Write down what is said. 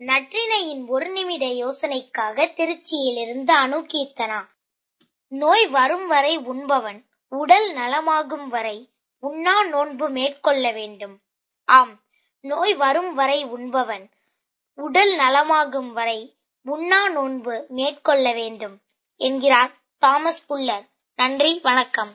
நற்றினையின் ஒரு நிமிட யோசனைக்காக திருச்சியிலிருந்து அணு கீர்த்தனா நோய் வரும் வரை உண்பவன் உடல் நலமாகும் வரை உண்ணா நோன்பு மேற்கொள்ள வேண்டும். ஆம் நோய் வரும் வரை உண்பவன் உடல் நலமாகும் வரை உண்ணா நோன்பு மேற்கொள்ள வேண்டும் என்கிறார் தாமஸ் புல்லர். நன்றி வணக்கம்.